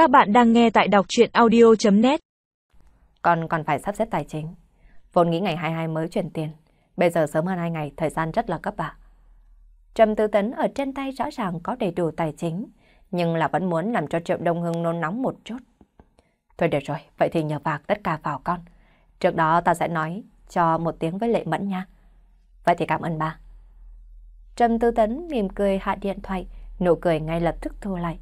Các bạn đang nghe tại đọc chuyện audio.net còn còn phải sắp xếp tài chính. Vốn nghĩ ngày 22 mới chuyển tiền. Bây giờ sớm hơn 2 ngày, thời gian rất là cấp bạc. Trầm Tư Tấn ở trên tay rõ ràng có đầy đủ tài chính, nhưng là vẫn muốn làm cho Triệu Đông Hưng nôn nóng một chút. Thôi được rồi, vậy thì nhờ vạc tất cả vào con. Trước đó ta sẽ nói cho một tiếng với Lệ Mẫn nha. Vậy thì cảm ơn ba. Trầm Tư Tấn mỉm cười hạ điện thoại, nụ cười ngay lập tức thu lại.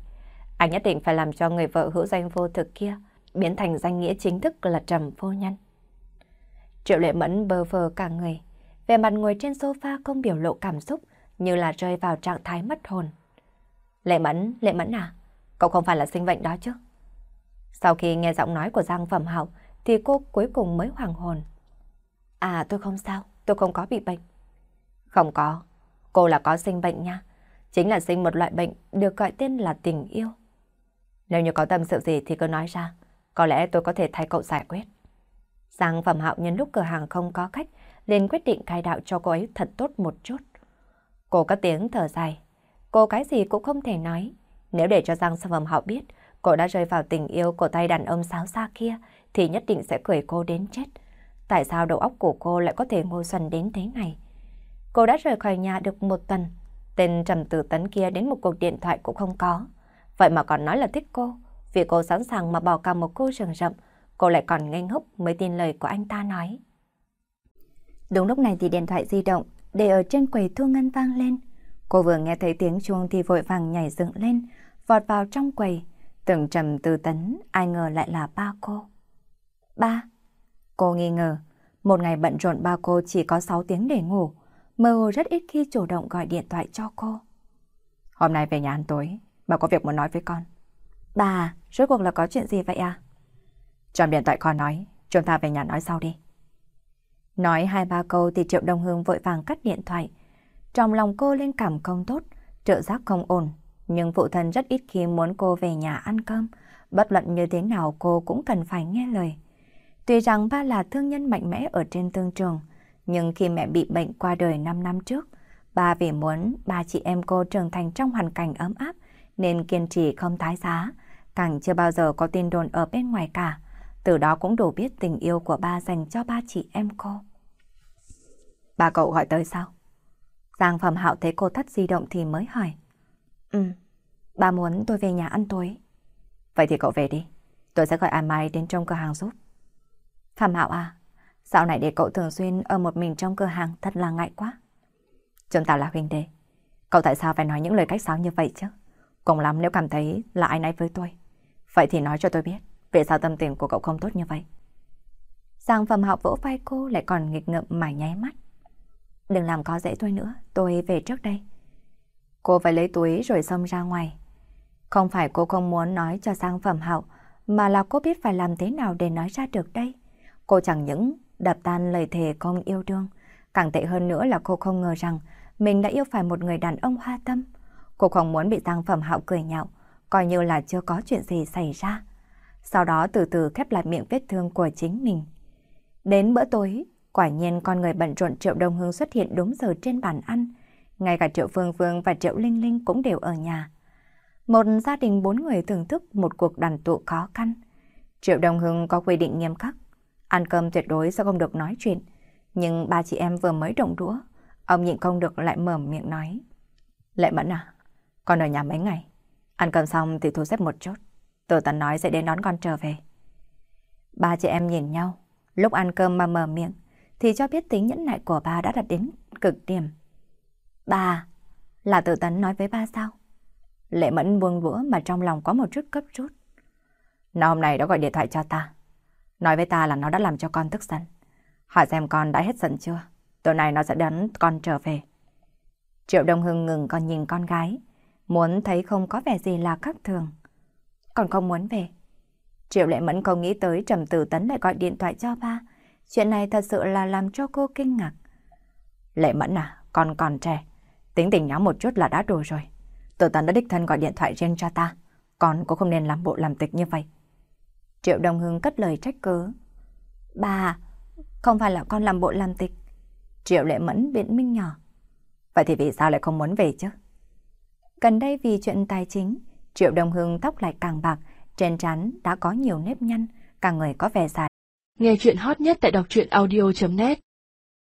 Anh nhất định phải làm cho người vợ hữu danh vô thực kia biến thành danh nghĩa chính thức là Trầm Vô Nhân. Triệu Lệ Mẫn bơ vơ cả người, về mặt ngồi trên sofa không biểu lộ cảm xúc như là rơi vào trạng thái mất hồn. Lệ Mẫn, Lệ Mẫn à, cậu không phải là sinh bệnh đó chứ? Sau khi nghe giọng nói của Giang Phẩm Hạo thì cô cuối cùng mới hoàng hồn. À tôi không sao, tôi không có bị bệnh. Không có, cô là có sinh bệnh nha. Chính là sinh một loại bệnh được gọi tên là tình yêu. Nếu như có tâm sự gì thì cứ nói ra, có lẽ tôi có thể thay cậu giải quyết. Giang Phẩm Hạo nhân lúc cửa hàng không có khách, liền quyết định khai đạo cho cô ấy thật tốt một chút. Cô có tiếng thở dài, cô cái gì cũng không thể nói. Nếu để cho Giang Phẩm Hạo biết cô đã rơi vào tình yêu của tay đàn ông xáo xa kia, thì nhất định sẽ cười cô đến chết. Tại sao đầu óc của cô lại có thể ngô xuân đến thế này? Cô đã rời khỏi nhà được một tuần, tên Trầm Tử Tấn kia đến một cuộc điện thoại cũng không có. Vậy mà còn nói là thích cô, vì cô sẵn sàng mà bỏ cả một cô rừng rậm, cô lại còn ngây ngốc mới tin lời của anh ta nói. Đúng lúc này thì điện thoại di động để ở trên quầy thu ngân vang lên. Cô vừa nghe thấy tiếng chuông thì vội vàng nhảy dựng lên, vọt vào trong quầy. Tưởng trầm từ tấn, ai ngờ lại là ba cô. Ba. Cô nghi ngờ, một ngày bận rộn ba cô chỉ có 6 tiếng để ngủ, mơ hồ rất ít khi chủ động gọi điện thoại cho cô. Hôm nay về nhà ăn tối, bà có việc muốn nói với con. Bà, rốt cuộc là có chuyện gì vậy à? Trong điện thoại con nói, chúng ta về nhà nói sau đi. Nói hai ba câu thì Triệu Đông Hương vội vàng cắt điện thoại. Trong lòng cô lên cảm không tốt, trợ giác không ổn. Nhưng phụ thân rất ít khi muốn cô về nhà ăn cơm. Bất luận như thế nào cô cũng cần phải nghe lời. Tuy rằng ba là thương nhân mạnh mẽ ở trên thương trường, nhưng khi mẹ bị bệnh qua đời 5 năm trước, ba vì muốn ba chị em cô trưởng thành trong hoàn cảnh ấm áp, nên kiên trì không thái giá, càng chưa bao giờ có tin đồn ở bên ngoài cả. Từ đó cũng đủ biết tình yêu của ba dành cho ba chị em cô. Ba cậu gọi tới sao? Giang Phẩm Hạo thấy cô thắt di động thì mới hỏi. Ừ, ba muốn tôi về nhà ăn tối. Vậy thì cậu về đi, tôi sẽ gọi ai Mai đến trong cửa hàng giúp. Phẩm Hạo à, dạo này để cậu thường xuyên ở một mình trong cửa hàng thật là ngại quá. Chúng ta là huynh đệ, cậu tại sao phải nói những lời cách sáo như vậy chứ? Cùng lắm nếu cảm thấy là ai nấy với tôi. Vậy thì nói cho tôi biết, vì sao tâm tình của cậu không tốt như vậy? Giang Phẩm Hạo vỗ vai cô lại còn nghịch ngợm mà nháy mắt. Đừng làm có dễ tôi nữa, tôi về trước đây. Cô phải lấy túi rồi xông ra ngoài. Không phải cô không muốn nói cho Giang Phẩm Hạo, mà là cô biết phải làm thế nào để nói ra được đây. Cô chẳng những đập tan lời thề không yêu đương, càng tệ hơn nữa là cô không ngờ rằng mình đã yêu phải một người đàn ông hoa tâm. Cô không muốn bị Giang Phẩm Hạo cười nhạo, coi như là chưa có chuyện gì xảy ra. Sau đó từ từ khép lại miệng vết thương của chính mình. Đến bữa tối, quả nhiên con người bận rộn Triệu Đông Hương xuất hiện đúng giờ trên bàn ăn. Ngay cả Triệu Phương Phương và Triệu Linh Linh cũng đều ở nhà. Một gia đình bốn người thưởng thức một cuộc đoàn tụ khó khăn. Triệu Đông Hưng có quy định nghiêm khắc. Ăn cơm tuyệt đối sẽ không được nói chuyện. Nhưng ba chị em vừa mới động đũa. Ông nhịn không được lại mở miệng nói. Lệ Mẫn à, con ở nhà mấy ngày. Ăn cơm xong thì thu xếp một chút. Tử Tần nói sẽ đến đón con trở về. Ba chị em nhìn nhau. Lúc ăn cơm mà mở miệng thì cho biết tính nhẫn nại của ba đã đạt đến cực điểm. Ba, là Tử Tấn nói với ba sao? Lệ Mẫn buông đũa mà trong lòng có một chút cấp rút. Nó hôm nay đã gọi điện thoại cho ta. Nói với ta là nó đã làm cho con tức giận. Hỏi xem con đã hết giận chưa? Tối nay nó sẽ đón con trở về. Triệu Đông Hưng ngừng còn nhìn con gái. Muốn thấy không có vẻ gì là khác thường. Còn không muốn về. Triệu Lệ Mẫn không nghĩ tới Trầm Tử Tấn lại gọi điện thoại cho ba. Chuyện này thật sự là làm cho cô kinh ngạc. Lệ Mẫn à, con còn trẻ. Tính tình nháo một chút là đã đủ rồi. Tử Tấn đã đích thân gọi điện thoại riêng cho ta. Con cũng không nên làm bộ làm tịch như vậy. Triệu đồng Hưng cất lời trách cứ. Bà, không phải là con làm bộ làm tịch. Triệu Lệ Mẫn biện minh nhỏ. Vậy thì vì sao lại không muốn về chứ? Gần đây vì chuyện tài chính, Triệu Đông Hưng tóc lại càng bạc, Trên trán đã có nhiều nếp nhăn, cả người có vẻ dài. Nghe chuyện hot nhất tại đọc truyện audio.net